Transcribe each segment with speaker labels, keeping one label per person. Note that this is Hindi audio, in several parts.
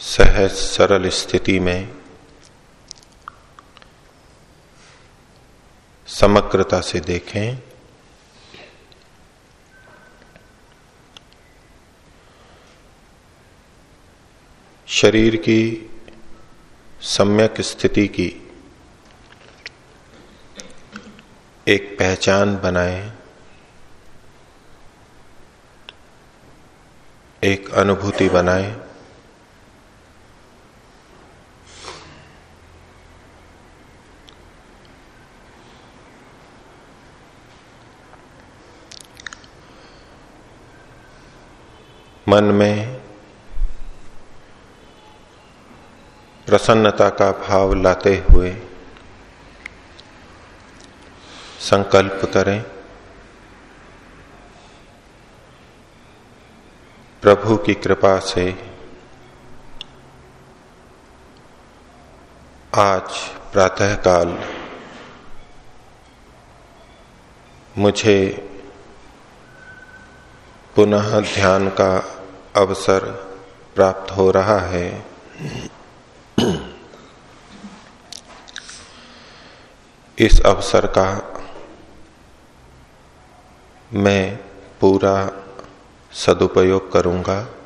Speaker 1: सहज सरल स्थिति में समग्रता से देखें। शरीर की सम्यक स्थिति की एक पहचान बनाए। एक अनुभूति बनाए। मन में प्रसन्नता का भाव लाते हुए संकल्प करें। प्रभु की कृपा से आज प्रातःकाल मुझे पुनः ध्यान का अवसर प्राप्त हो रहा है। इस अवसर का मैं पूरा सदुपयोग करूँगा।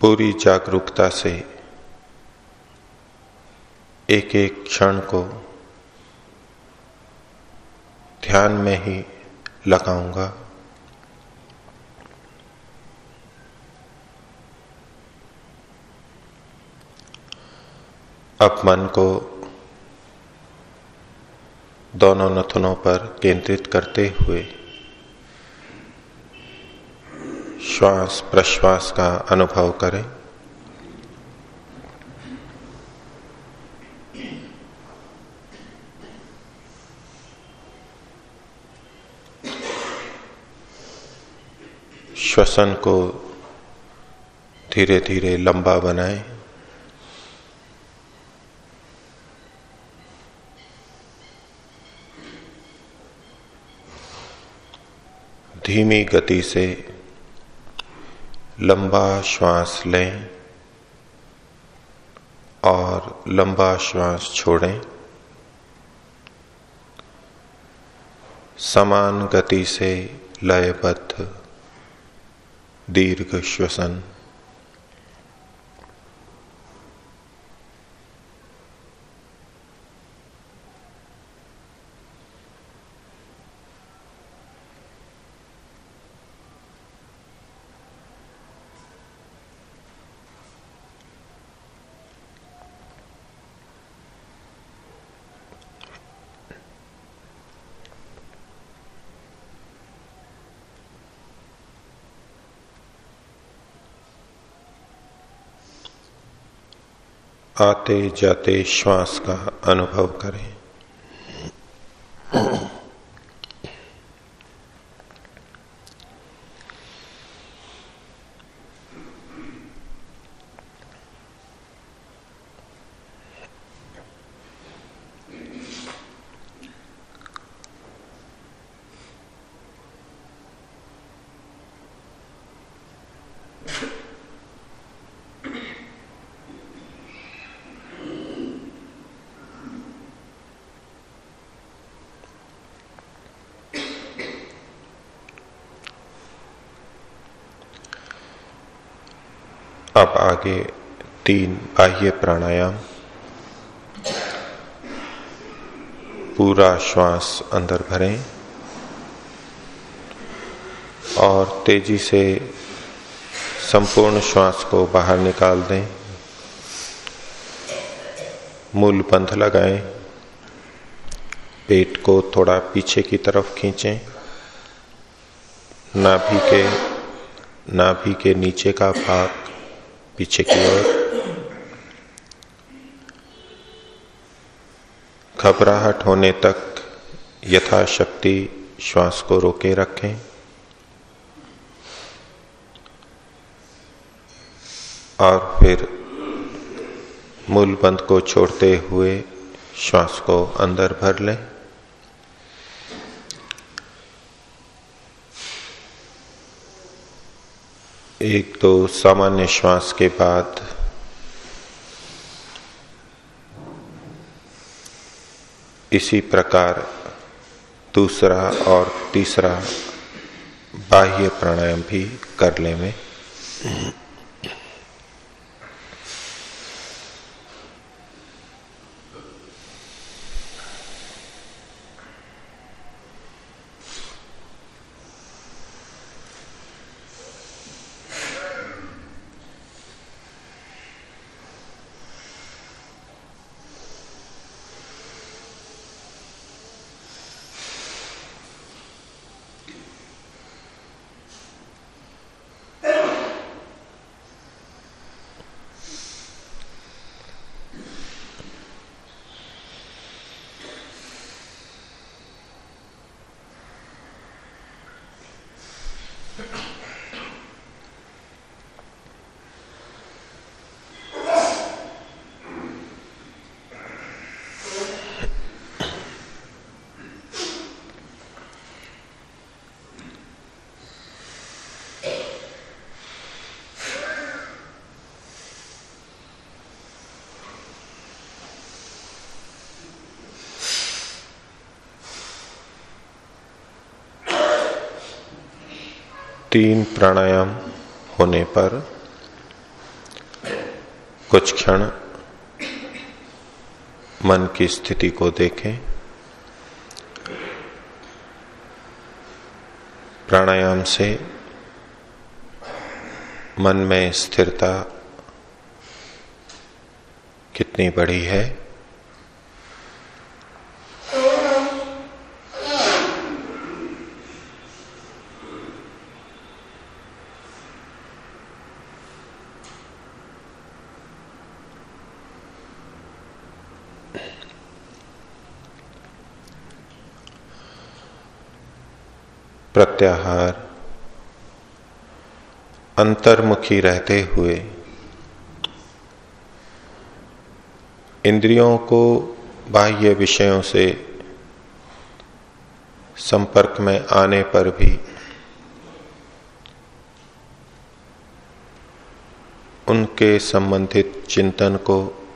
Speaker 1: पूरी जागरूकता से एक एक क्षण को ध्यान में ही लगाऊँगा। अब मन को दोनों नथुनों पर केंद्रित करते हुए श्वास प्रश्वास का अनुभव करें। श्वसन को धीरे धीरे लंबा बनाएँ। धीमी गति से लंबा श्वास लें और लंबा श्वास छोड़ें। समान गति से लयबद्ध दीर्घ श्वसन। आते जाते श्वास का अनुभव करें अब आगे तीन बाह्य प्राणायाम। पूरा श्वास अंदर भरें और तेज़ी से संपूर्ण श्वास को बाहर निकाल दें। मूल बंध लगाएँ। पेट को थोड़ा पीछे की तरफ़ खींचें। नाभि के नाभि के नीचे का भाग पीछे की ओर घबराहट होने तक यथाशक्ति श्वास को रोके रखें। और फिर मूल बंद को छोड़ते हुए श्वास को अंदर भर लें। एक तो सामान्य श्वास के बाद इसी प्रकार दूसरा और तीसरा बाह्य प्राणायाम भी कर ले में तीन प्राणायाम होने पर कुछ क्षण मन की स्थिति को देखें। प्राणायाम से मन में स्थिरता कितनी बड़ी है? प्रत्याहार। अंतर्मुखी रहते हुए, इंद्रियों को बाह्य विषयों से संपर्क में आने पर भी, उनके संबंधित चिंतन को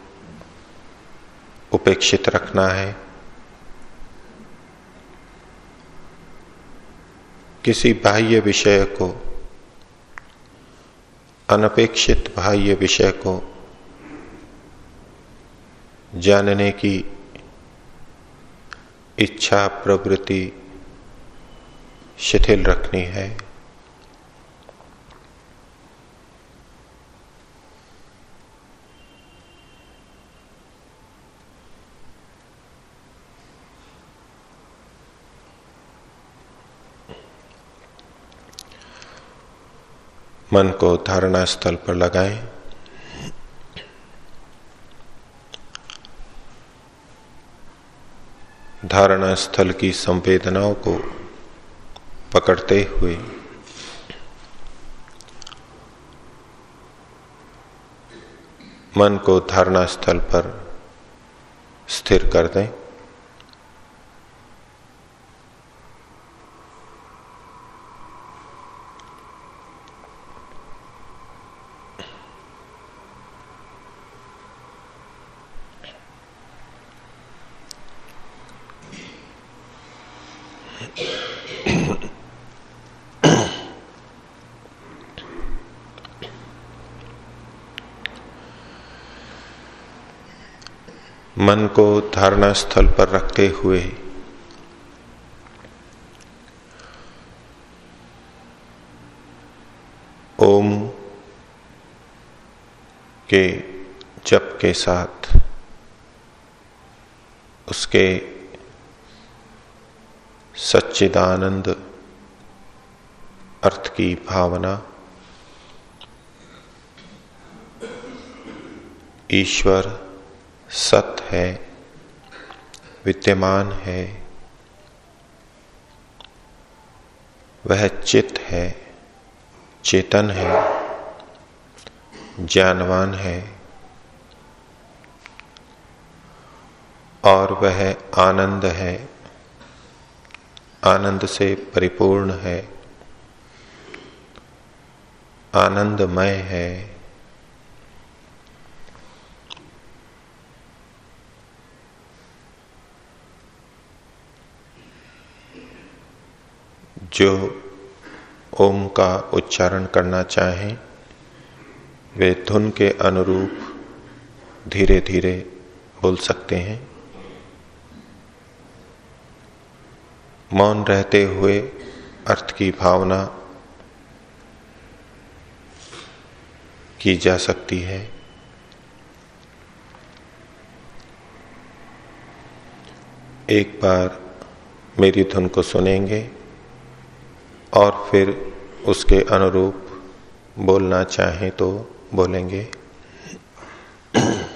Speaker 1: उपेक्षित रखना है। किसी बाह्य विषय को, अनपेक्षित बाह्य विषय को जानने की इच्छा, प्रवृत्ति शिथिल रखनी है। मन को धारणा स्थल पर लगाएँ। धारणा स्थल की संवेदनाओं को पकड़ते हुए मन को धारणा स्थल पर स्थिर कर दें मन को धारणा स्थल पर रखते हुए। ओम के जप के साथ उसके सच्चिदानंद अर्थ की भावना ईश्वर सत है, विद्यमान है, वह चित है, चेतन है, ज्ञानवान है, और वह आनंद है, आनंद से परिपूर्ण है, आनंदमय है जो ओम का उच्चारण करना चाहें, वे धुन के अनुरूप धीरे धीरे बोल सकते हैं। मौन रहते हुए अर्थ की भावना की जा सकती है। एक बार मेरी धुन को सुनेंगे। और फिर उसके अनुरूप बोलना चाहें तो बोलेंगे।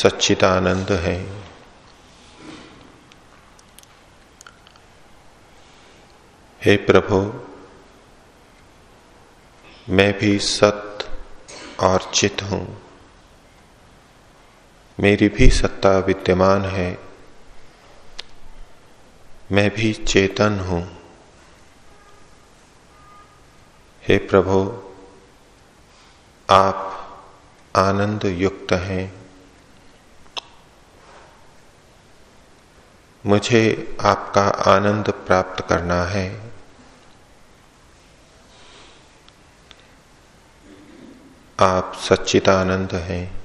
Speaker 1: सच्चिदानंद है। हे प्रभु, मैं भी सत और चित हूँ। मेरी भी सत्ता विद्यमान है। मैं भी चेतन हूँ। हे प्रभु, आप आनंद युक्त हैं। मुझे आपका आनंद प्राप्त करना है। आप सच्चिदानंद हैं।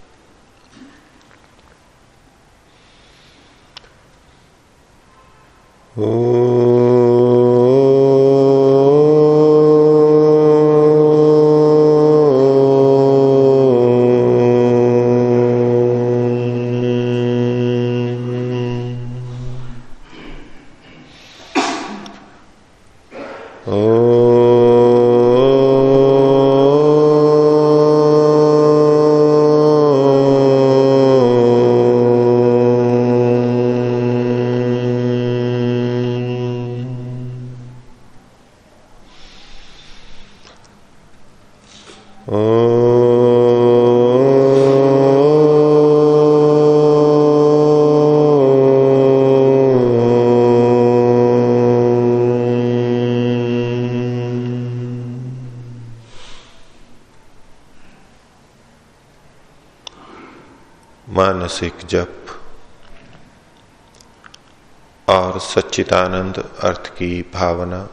Speaker 1: मानसिक जप और सच्चिदानंद अर्थ की भावना।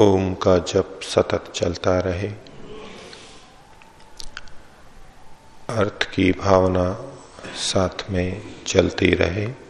Speaker 1: ओम का जप सतत चलता रहे। अर्थ की भावना साथ में चलती रहे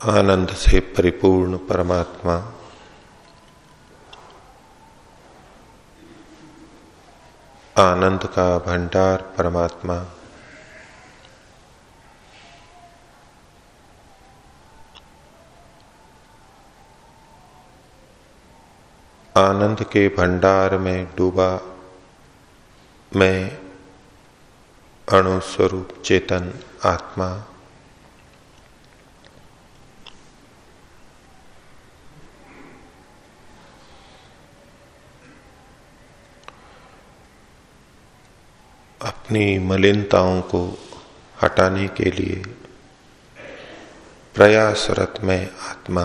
Speaker 1: आनंद से परिपूर्ण परमात्मा। आनंद का भंडार परमात्मा। आनंद के भंडार में डूबा मैं अणुस्वरूप चेतन आत्मा। अपनी मलिनताओं को हटाने के लिए प्रयासरत में आत्मा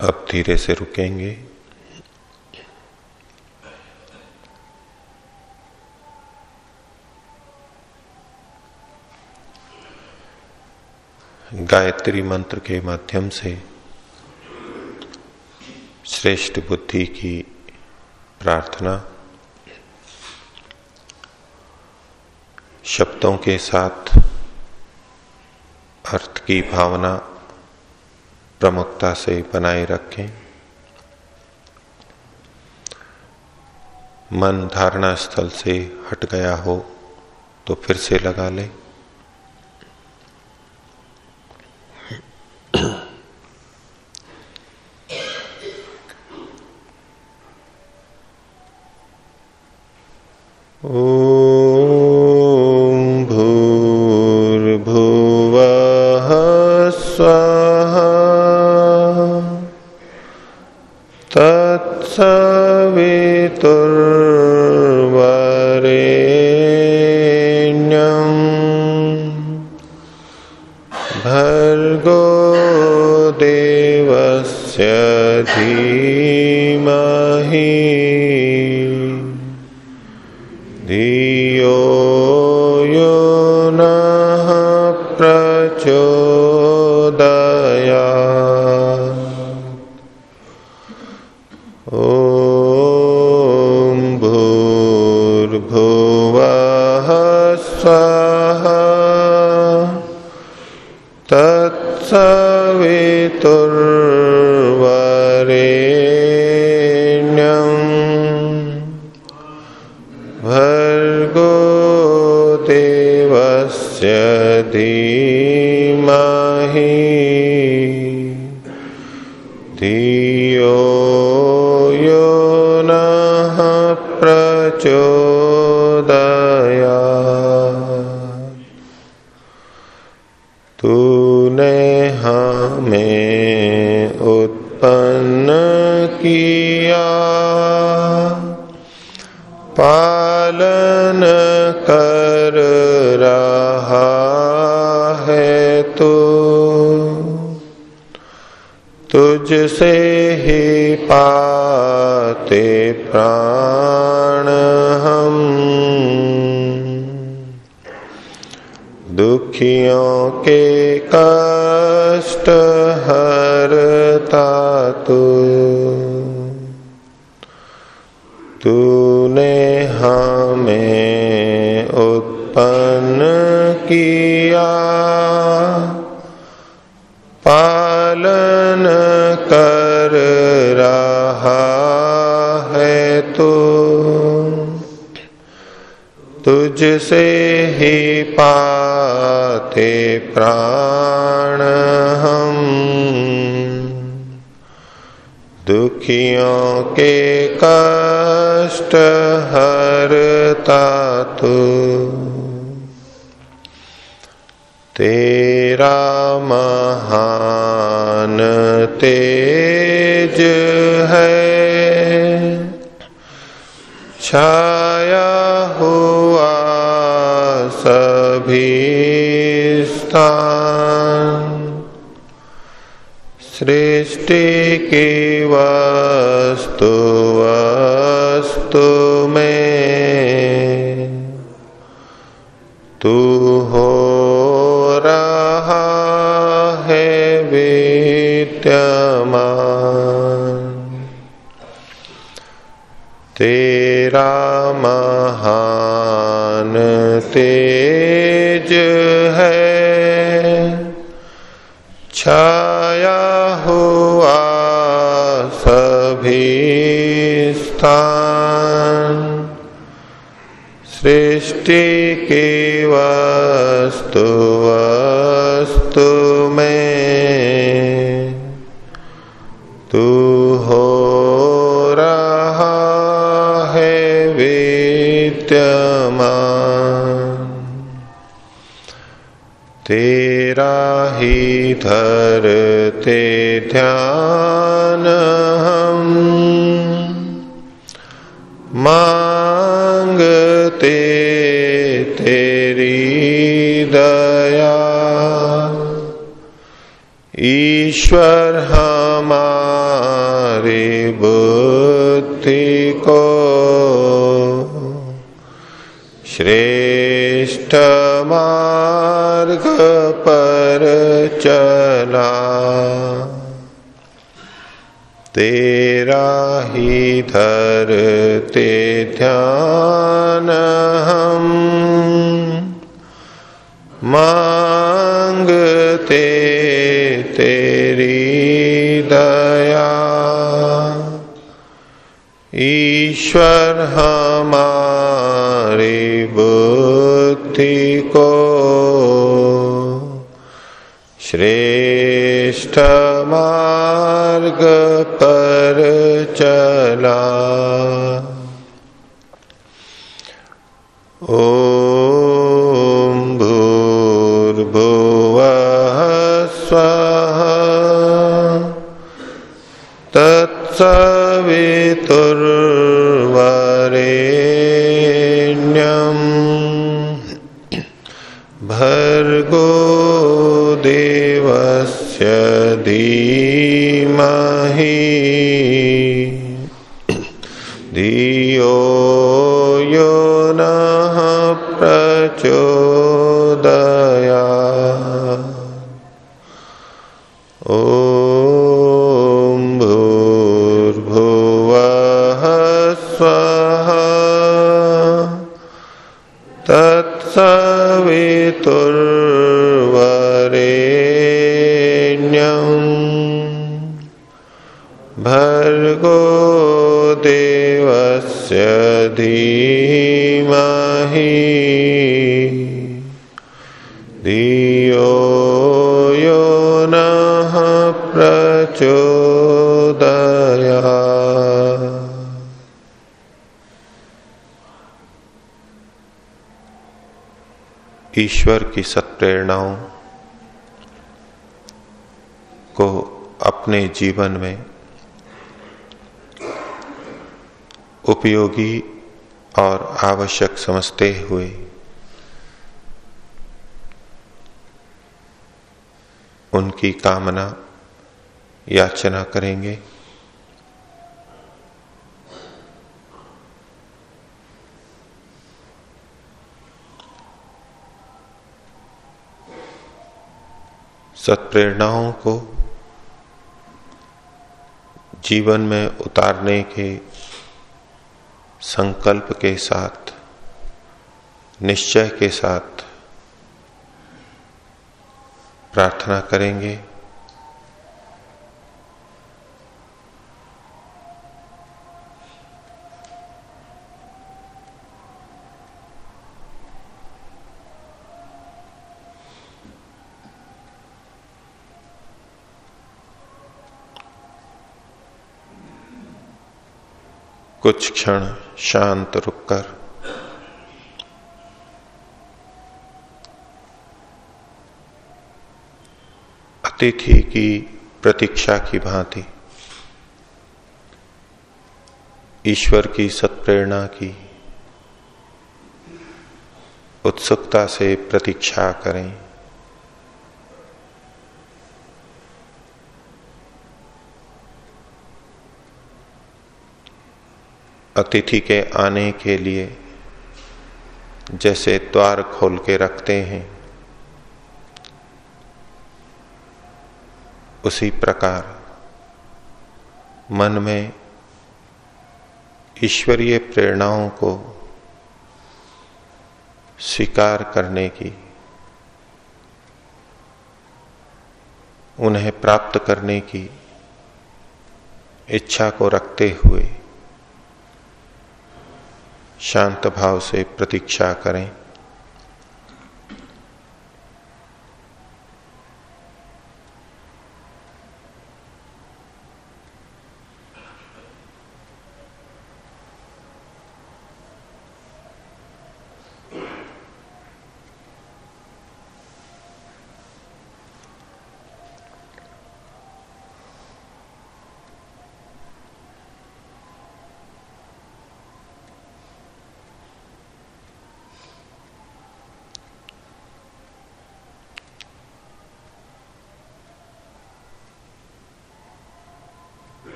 Speaker 1: अब धीरे से रुकेंगे। गायत्री मंत्र के माध्यम से श्रेष्ठ बुद्धि की प्रार्थना, शब्दों के साथ अर्थ की भावना प्रमुखता से बनाए रखें। मन धारणा स्थल से हट गया हो तो फिर से लगा लें। तुझसे ही पाते प्राण हम दुखियों के कष्ट हरता तू तेरा महान तेज है। छाया हुआ सृष्टि की वस्तु वस्तु में तू हो रहा है विद्यमान। तेरा महान तेज है। छाया हुआ सभी स्थान। सृष्टि की वस्तु वस्तु। तेरा ही धरते ध्यान हम। मांगते तेरी दया। ईश्वर हमारी बुद्धि को श्रेष्ठ मार्ग पर चला। तेरा ही धरते ध्यान हम मांगते तेरी दया। ईश्वर हमारी बुद्धि को श्रेष्ठ मार्ग पर चला। ओम देवस्य धीमहि। धियो यो नः प्रचोदया ईश्वर की सत्प्रेरणाओं को अपने जीवन में उपयोगी और आवश्यक समझते हुए। उनकी कामना याचना करेंगे। सत्प्रेरणाओं को जीवन में उतारने के संकल्प के साथ निश्चय के साथ प्रार्थना करेंगे। कुछ क्षण शांत रुककर अतिथि की प्रतीक्षा की भांति, ईश्वर की सत्प्रेरणा की, उत्सुकता से प्रतीक्षा करें। अतिथि के आने के लिए जैसे द्वार खोल के रखते हैं, उसी प्रकार मन में ईश्वरीय प्रेरणाओं को स्वीकार करने की, उन्हें प्राप्त करने की इच्छा को रखते हुए शांत भाव से प्रतीक्षा करें।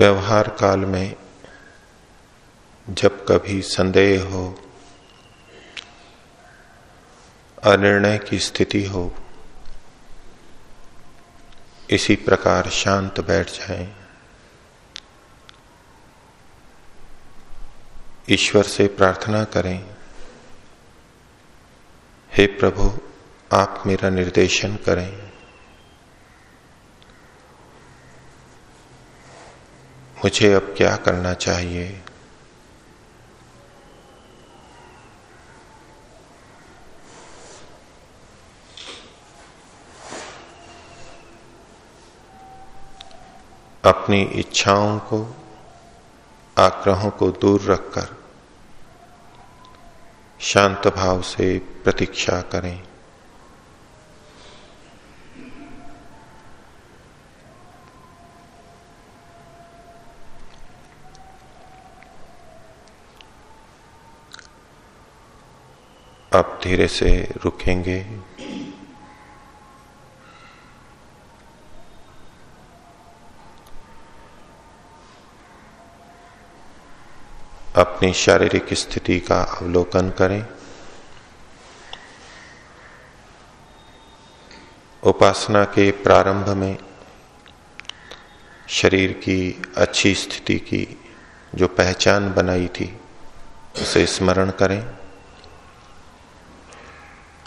Speaker 1: व्यवहार काल में जब कभी संदेह हो अनिर्णय की स्थिति हो इसी प्रकार शांत बैठ जाएँ, ईश्वर से प्रार्थना करें हे प्रभु आप मेरा निर्देशन करें। मुझे अब क्या करना चाहिए? अपनी इच्छाओं को, आग्रहों को दूर रखकर शांत भाव से प्रतीक्षा करें। अब धीरे से रुकेंगे। अपनी शारीरिक स्थिति का अवलोकन करें। उपासना के प्रारंभ में शरीर की अच्छी स्थिति की जो पहचान बनाई थी, उसे स्मरण करें।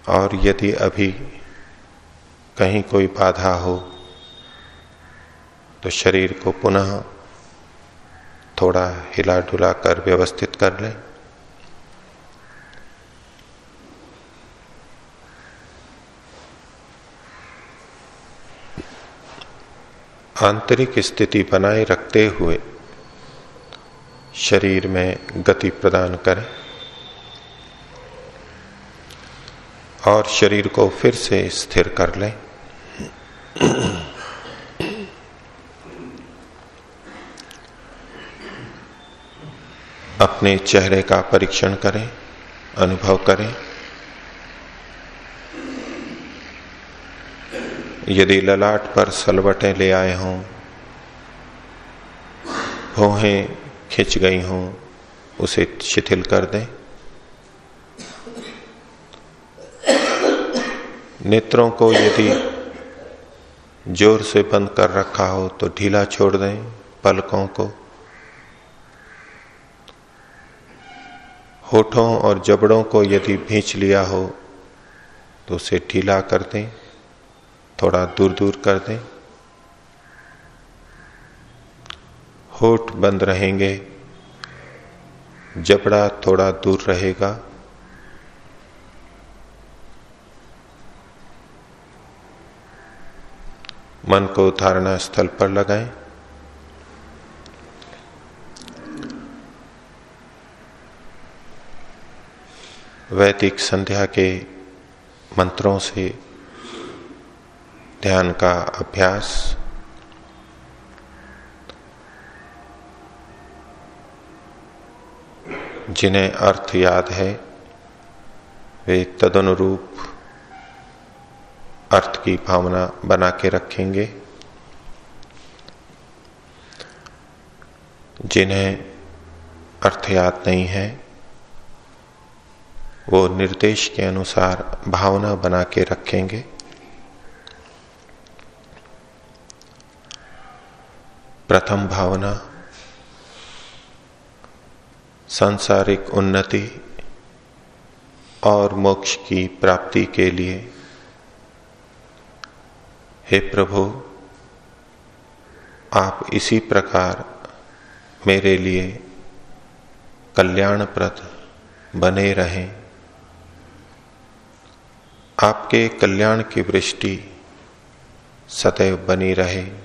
Speaker 1: और यदि अभी कहीं कोई बाधा हो तो शरीर को पुनः थोड़ा हिला डुला कर व्यवस्थित कर लें। आंतरिक स्थिति बनाए रखते हुए शरीर में गति प्रदान करें। और शरीर को फिर से स्थिर कर लें। अपने चेहरे का परीक्षण करें, अनुभव करें। यदि ललाट पर सलवटें ले आए हों, भोहें खिंच गई हों, उसे शिथिल कर दें। नेत्रों को यदि ज़ोर से बंद कर रखा हो तो ढीला छोड़ दें पलकों को। होठों और जबड़ों को यदि भींच लिया हो तो उसे ढीला कर दें, थोड़ा दूर दूर कर दें। होठ बंद रहेंगे, जबड़ा थोड़ा दूर रहेगा। मन को धारणा स्थल पर लगाएँ। वैदिक संध्या के मंत्रों से ध्यान का अभ्यास। जिन्हें अर्थ याद है, वे तदनुरूप अर्थ की भावना बना के रखेंगे। जिन्हें अर्थ याद नहीं है, वो निर्देश के अनुसार भावना बना के रखेंगे। प्रथम भावना, सांसारिक उन्नति और मोक्ष की प्राप्ति के लिए हे प्रभु, आप इसी प्रकार मेरे लिए कल्याणप्रद बने रहें। आपके कल्याण की वृष्टि सदैव बनी रहे।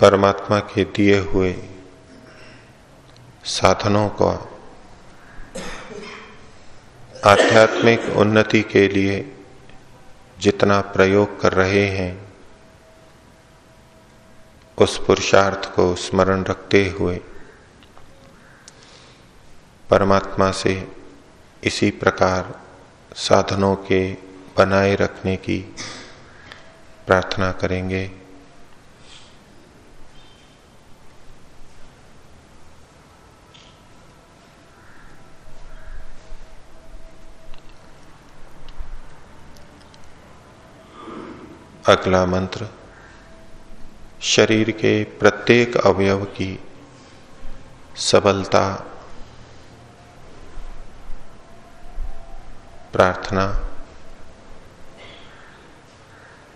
Speaker 1: परमात्मा के दिए हुए साधनों को आध्यात्मिक उन्नति के लिए जितना प्रयोग कर रहे हैं, उस पुरुषार्थ को स्मरण रखते हुए परमात्मा से इसी प्रकार साधनों के बनाए रखने की प्रार्थना करेंगे। अगला मंत्र, शरीर के प्रत्येक अवयव की सबलता प्रार्थना,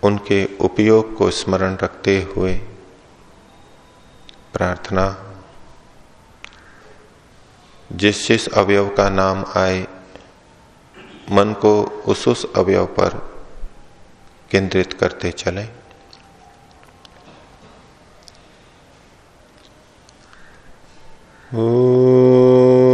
Speaker 1: उनके उपयोग को स्मरण रखते हुए प्रार्थना, जिस जिस अवयव का नाम आए, मन को उस उस अवयव पर केंद्रित करते चले। वाक्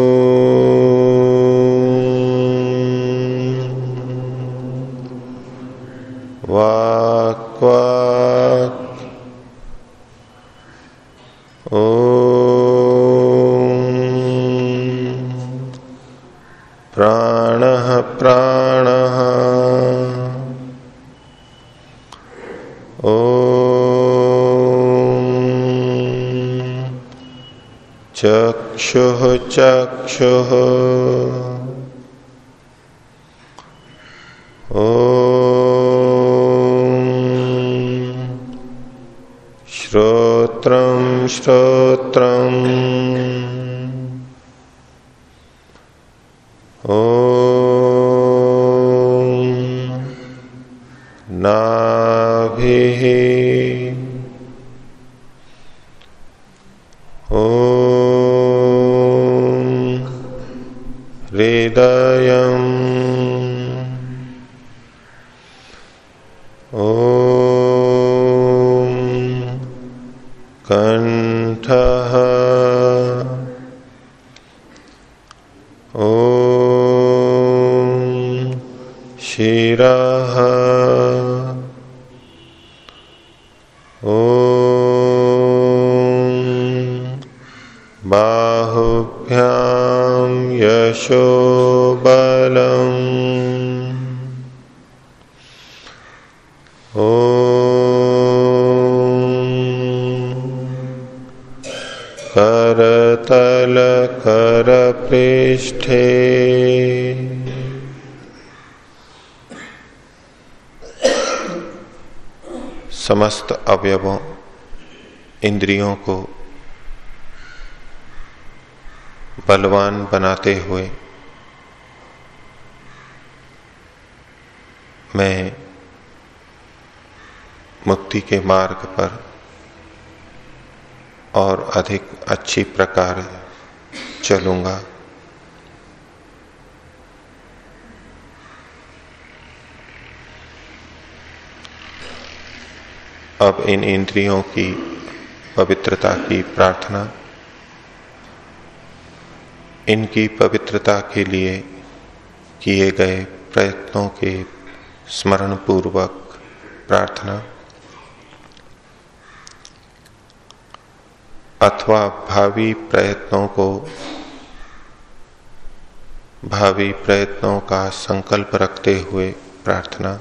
Speaker 1: प्राण। चक्षुः चक्षुः। ओ श्रोत्रं श्रोत्रम् कर पृष्ठे समस्त अवयवों, इंद्रियों को बलवान बनाते हुए मैं मुक्ति के मार्ग पर और अधिक अच्छी प्रकार चलूँगा। अब इन इंद्रियों की पवित्रता की प्रार्थना, इनकी पवित्रता के लिए किए गए प्रयत्नों के स्मरण पूर्वक प्रार्थना, अथवा भावी प्रयत्नों को, भावी प्रयत्नों का संकल्प रखते हुए प्रार्थना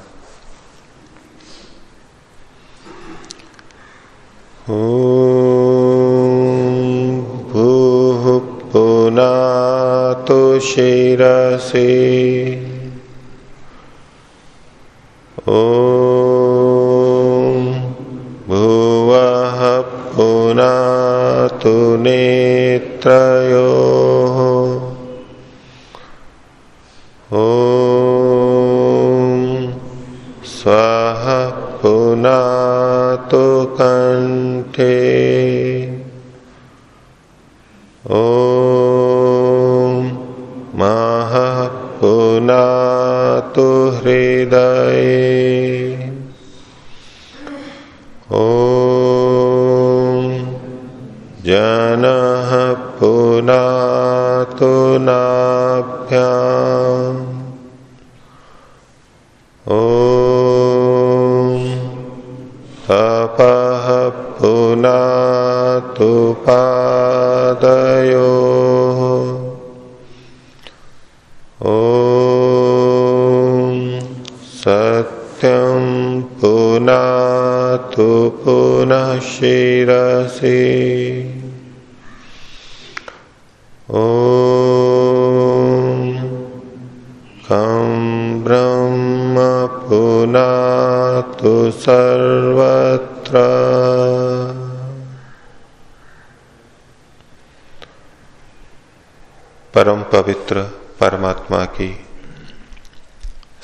Speaker 1: भूः पुनातु शिरसि। ॐ तपः पुनातु पादयोः ॐ सत्यं पुनः शिरसि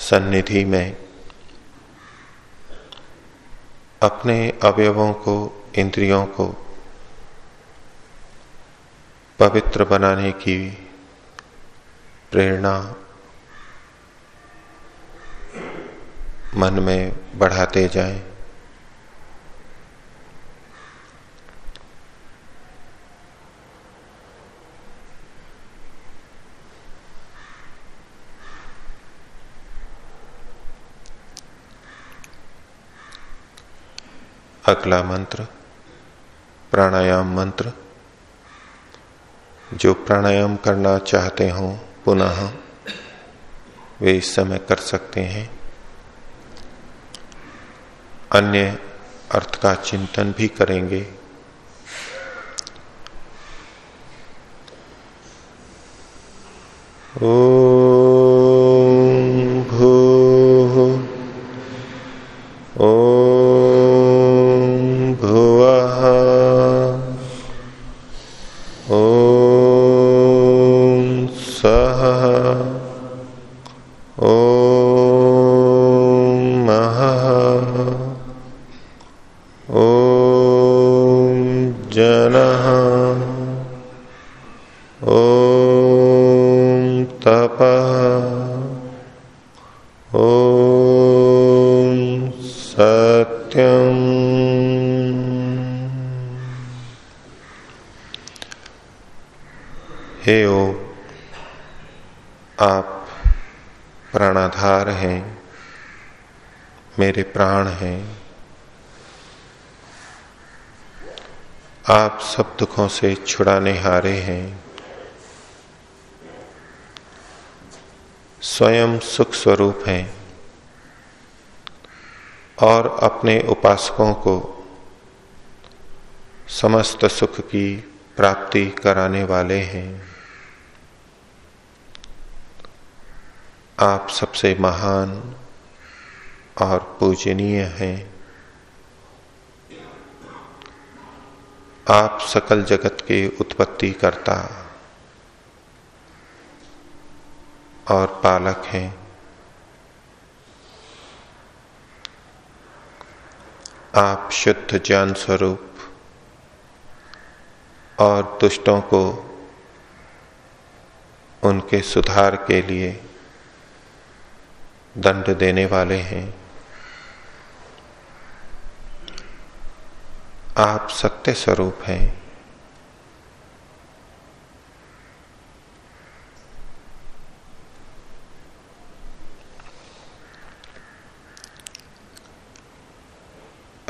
Speaker 1: सन्निधि में अपने अवयवों को, इंद्रियों को पवित्र बनाने की प्रेरणा मन में बढ़ाते जाएँ। अगला मंत्र, प्राणायाम मंत्र। जो प्राणायाम करना चाहते हो, पुनः वे इस समय कर सकते हैं। अन्य अर्थ का चिंतन भी करेंगे। ओ भू, ओम प्राण हैं। आप सब दुखों से छुड़ाने हारे हैं। स्वयं सुख स्वरूप हैं। और अपने उपासकों को समस्त सुख की प्राप्ति कराने वाले हैं। आप सबसे महान और पूजनीय हैं। आप सकल जगत के उत्पत्ति करता और पालक हैं। आप शुद्ध ज्ञान स्वरूप और दुष्टों को उनके सुधार के लिए दंड देने वाले हैं। आप सत्य स्वरूप हैं।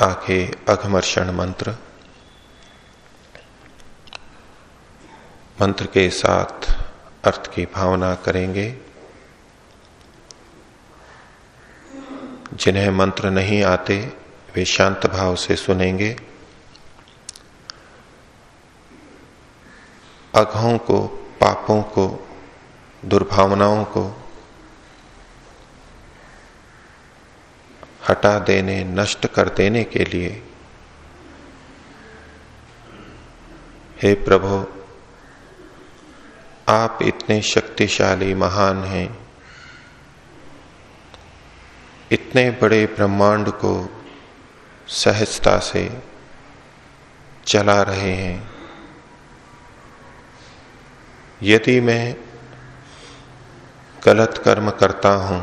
Speaker 1: आगे अघमर्षण मंत्र। मंत्र के साथ अर्थ की भावना करेंगे। जिन्हें मंत्र नहीं आते, वे शांत भाव से सुनेंगे। अघों को, पापों को, दुर्भावनाओं को हटा देने, नष्ट कर देने के लिए हे प्रभु, आप इतने शक्तिशाली महान हैं। इतने बड़े ब्रह्मांड को सहजता से चला रहे हैं। यदि मैं गलत कर्म करता हूँ,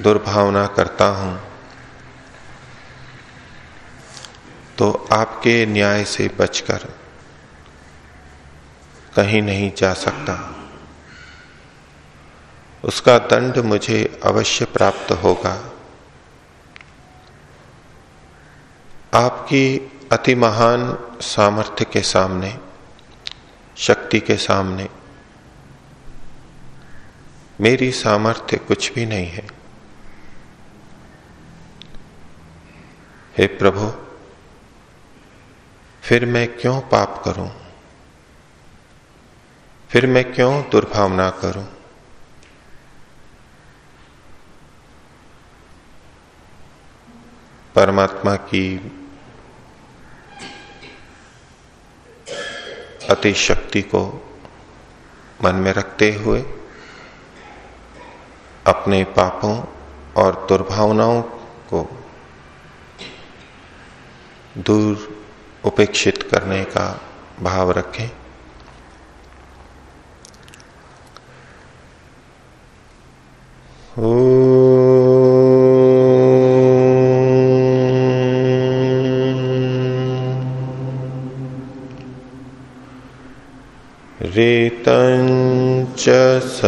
Speaker 1: दुर्भावना करता हूँ तो आपके न्याय से बचकर कहीं नहीं जा सकता। उसका दंड मुझे अवश्य प्राप्त होगा। आपकी अति महान सामर्थ्य के सामने शक्ति के सामने। मेरी सामर्थ्य कुछ भी नहीं है। हे प्रभु, फिर मैं क्यों पाप करूँ? फिर मैं क्यों दुर्भावना करूँ? परमात्मा की अति शक्ति को मन में रखते हुए अपने पापों और दुर्भावनाओं को दूर उपेक्षित करने का भाव रखें। रेतंच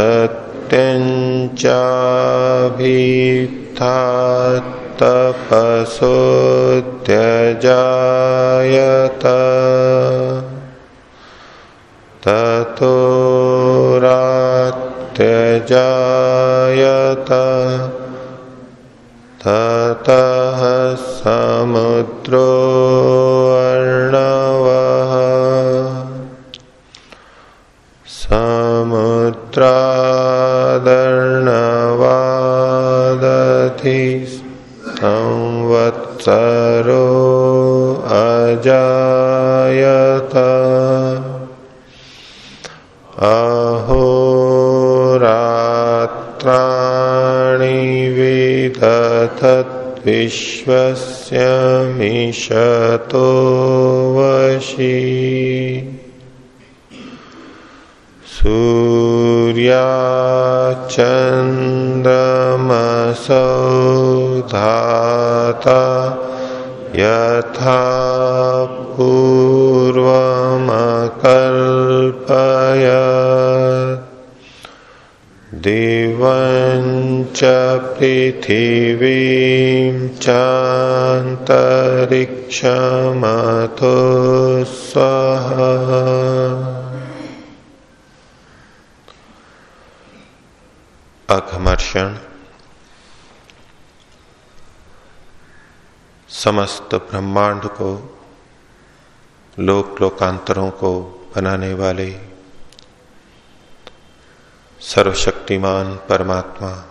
Speaker 1: विदधद्विश्वस्य मिषतो वशी। सूर्याचन्द्रमसौ धाता यथा पूर्वमकल्पय। दे च पृथिवीं चान्तरिक्षमथो स्वः अघमर्षण। समस्त ब्रह्मांड को लोक लोकांतरों को बनाने वाले सर्वशक्तिमान परमात्मा।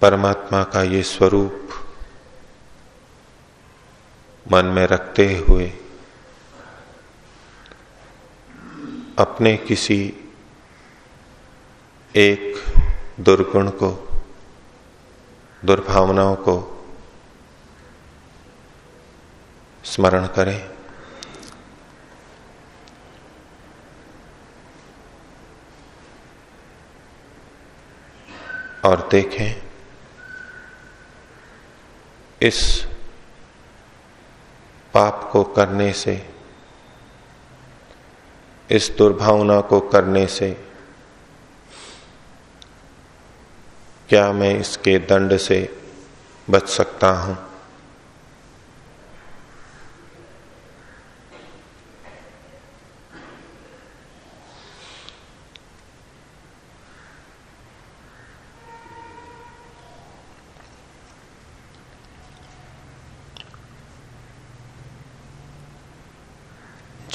Speaker 1: परमात्मा का ये स्वरूप मन में रखते हुए अपने किसी एक दुर्गुण को, दुर्भावनाओं को स्मरण करें। और देखें, इस पाप को करने से, इस दुर्भावना को करने से क्या मैं इसके दंड से बच सकता हूँ?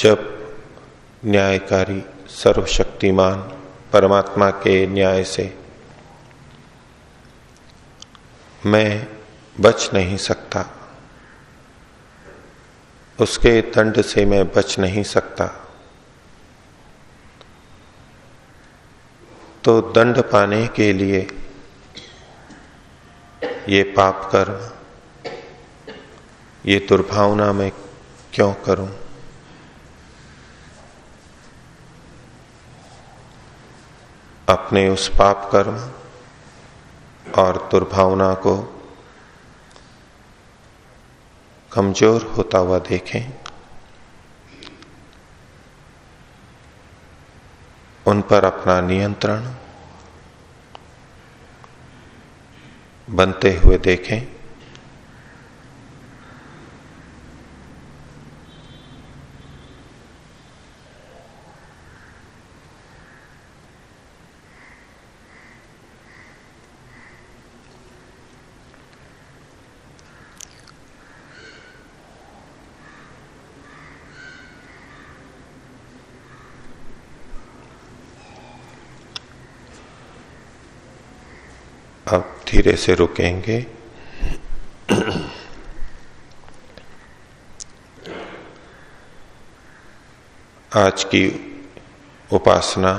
Speaker 1: जब न्यायकारी सर्वशक्तिमान परमात्मा के न्याय से मैं बच नहीं सकता, उसके दंड से मैं बच नहीं सकता तो दंड पाने के लिए ये पाप कर्म, ये दुर्भावना मैं क्यों करूँ? अपने उस पाप कर्म और दुर्भावना को कमज़ोर होता हुआ देखें। उन पर अपना नियंत्रण बनते हुए देखें। अब धीरे से रुकेंगे। आज की उपासना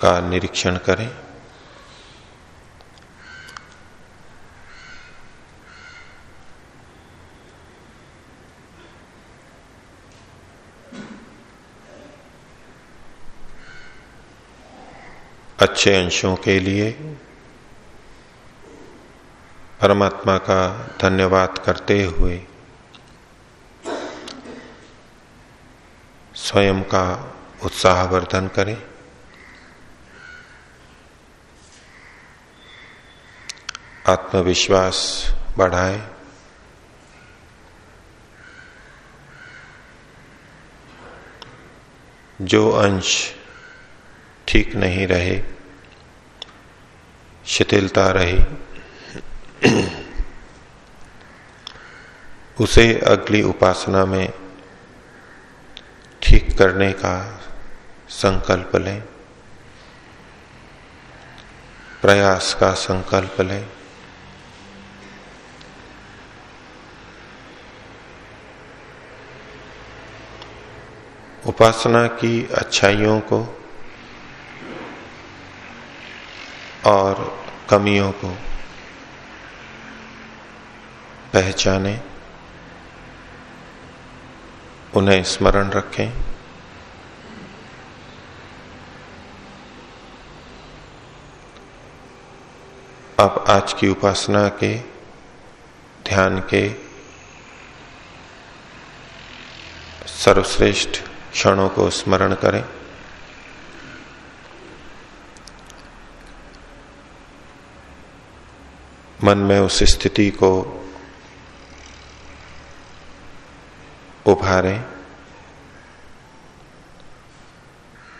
Speaker 1: का निरीक्षण करें। अच्छे अंशों के लिए परमात्मा का धन्यवाद करते हुए स्वयं का उत्साहवर्धन करें। आत्मविश्वास बढ़ाएँ। जो अंश ठीक नहीं रहे, शिथिलता रही, उसे अगली उपासना में ठीक करने का संकल्प लें, प्रयास का संकल्प लें। उपासना की अच्छाइयों को और कमियों को पहचाने, उन्हें स्मरण रखें। आप आज की उपासना के, ध्यान के सर्वश्रेष्ठ क्षणों को स्मरण करें। मन में उस स्थिति को उभारें,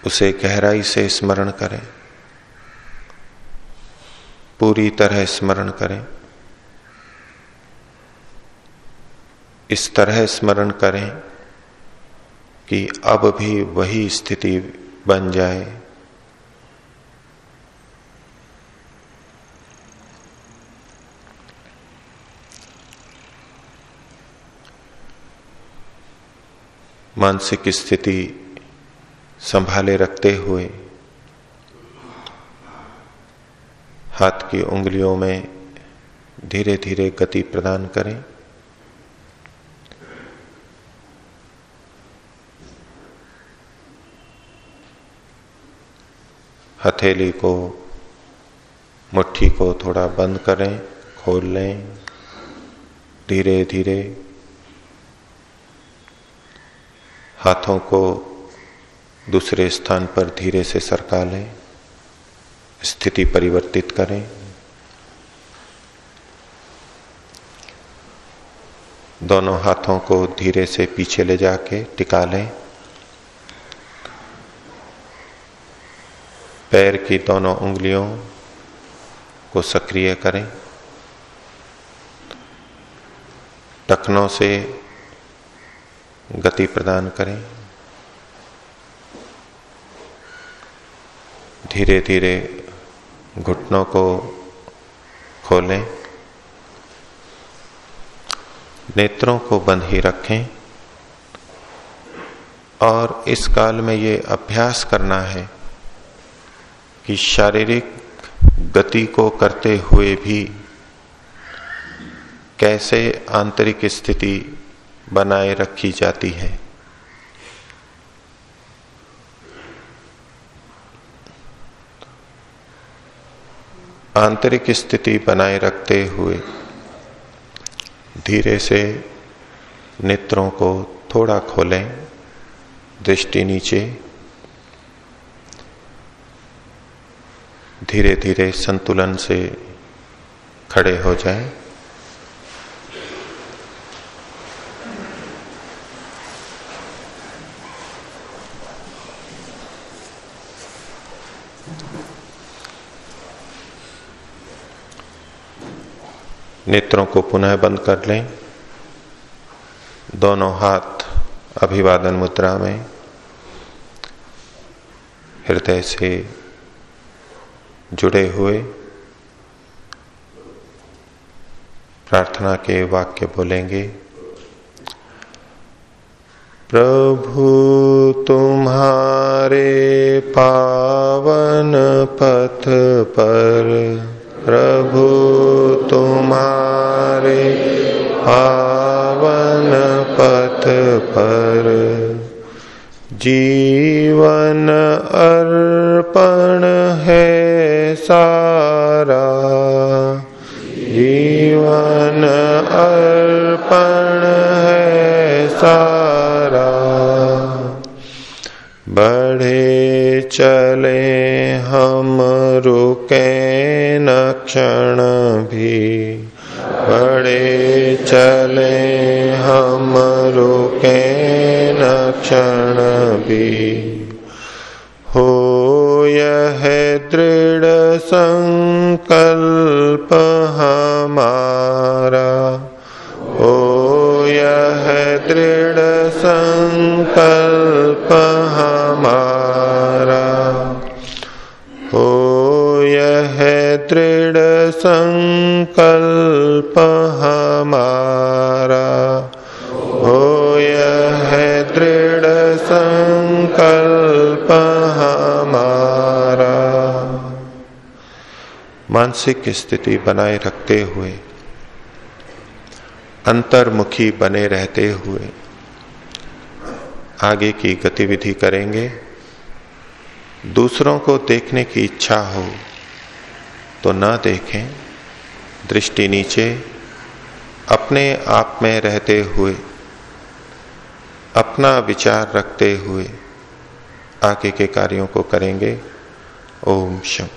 Speaker 1: उसे गहराई से स्मरण करें, पूरी तरह स्मरण करें, इस तरह स्मरण करें कि अब भी वही स्थिति बन जाए। मानसिक स्थिति संभाले रखते हुए हाथ की उंगलियों में धीरे धीरे गति प्रदान करें। हथेली को, मुट्ठी को थोड़ा बंद करें, खोल लें। धीरे धीरे हाथों को दूसरे स्थान पर धीरे से सरका लें स्थिति परिवर्तित करें। दोनों हाथों को धीरे से पीछे ले जाके टिका लें। पैर की दोनों उंगलियों को सक्रिय करें। टखनों से गति प्रदान करें। धीरे धीरे घुटनों को खोलें। नेत्रों को बंद ही रखें। और इस काल में ये अभ्यास करना है कि शारीरिक गति को करते हुए भी कैसे आंतरिक स्थिति बनाए रखी जाती है। आंतरिक स्थिति बनाए रखते हुए धीरे से नेत्रों को थोड़ा खोलें, दृष्टि नीचे। धीरे धीरे संतुलन से खड़े हो जाएँ। नेत्रों को पुनः बंद कर लें। दोनों हाथ अभिवादन मुद्रा में। हृदय से जुड़े हुए प्रार्थना के वाक्य बोलेंगे, प्रभु, तुम्हारे पावन पथ पर प्रभु तुम्हारे पावन पथ पर जीवन अर्पण है सारा। जीवन अर्पण है सारा। बढ़े चले हम रुके न क्षण भी बड़े चले हम, रुके न क्षण भी हो यह दृढ़ संकल्प हमारा। हो यह दृढ़ संकल्प संकल्प हमारा। हो यह दृढ़ संकल्प हमारा। मानसिक स्थिति बनाए रखते हुए, अंतर्मुखी बने रहते हुए, आगे की गतिविधि करेंगे। दूसरों को देखने की इच्छा हो तो ना देखें। दृष्टि नीचे, अपने आप में रहते हुए, अपना विचार रखते हुए आगे के कार्यों को करेंगे। ओम शम